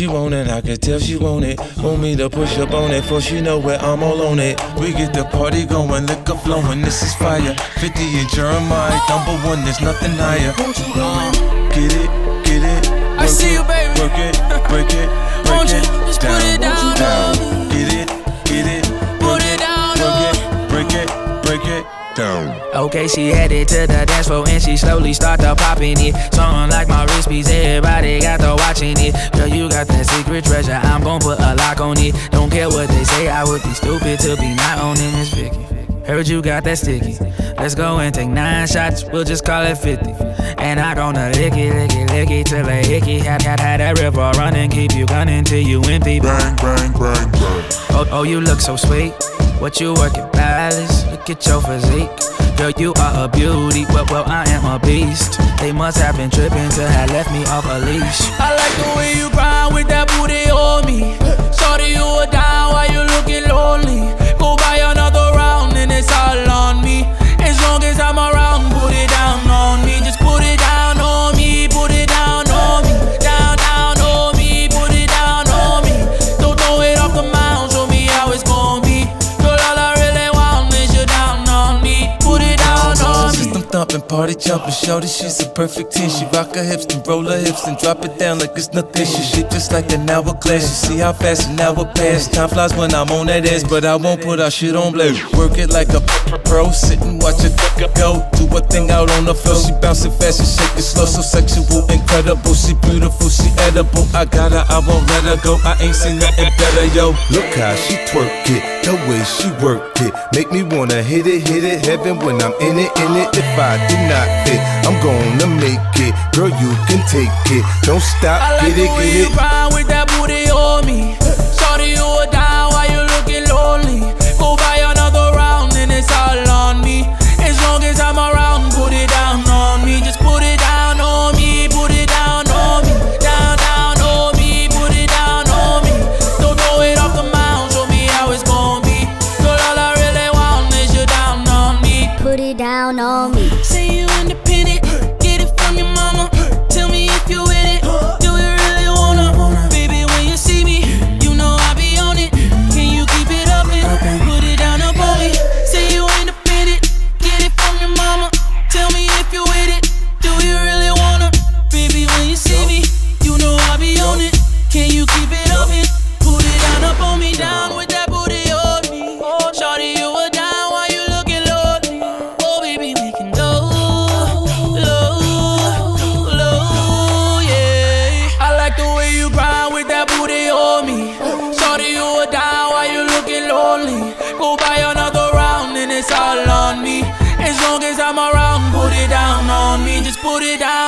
She want it, I can tell she want it. Want me to push up on it, for she know where I'm all on it. We get the party going, liquor flowing, this is fire. 50 and Jeremih, number one, there's nothing higher. Get it, get it. I see you, baby. Work it, break it, break it. just put it down down. Get it, get it. Put it down Work it, break it, break it. Down. Okay, she headed to the dance floor and she slowly start to popping it. Song like my wrist piece, everybody that secret treasure, I'm gon' put a lock on it. Don't care what they say, I would be stupid to be not owning this Vicky. Heard you got that sticky. Let's go and take nine shots, we'll just call it 50. And I gonna lick it, lick it, lick it till a hickey. Had, had, had that river running, keep you gunning till you empty. Bang, bang, bang, bang. Oh, oh, you look so sweet. What you working, palace? Look at your physique. Girl, you are a beauty. Well, well, I am a beast. They must have been tripping to have left me off a leash. I like the way you grind with that booty on me. Shorty, you are down while party jumping, shorty, she's a perfect 10. She rock her hips and roll her hips and drop it down like it's nothing. She shit just like an hourglass. You see how fast an hour pass. Time flies when I'm on that ass, but I won't put our shit on blast. Work it like a pro, sit and watch it go. Do a thing out on the floor. She bouncing fast and shaking slow, so sexual, incredible. She beautiful, she edible. I got her, I won't let her go. I ain't seen nothing better, yo. Look how she twerk it, the way she work it. Make me wanna hit it, hit it, heaven when I'm in it, in it. If I do not fit, I'm gonna make it. Girl, you can take it. Don't stop, I like get it, the way get you it. with that booty on me. Shorty, you are down while you looking lonely. Go buy another round and it's all on me. As long as I'm around, Put it down on me. Say you independent, get it from your mama. Tell me if you with it. Do you really wanna? Baby, when you see me, you know I be on it. Can you keep it up and put it down on me? Say you independent, get it from your mama. Tell me if you with it. Do you really wanna? Baby, when you see me, you know I be on it. Can you keep it put it down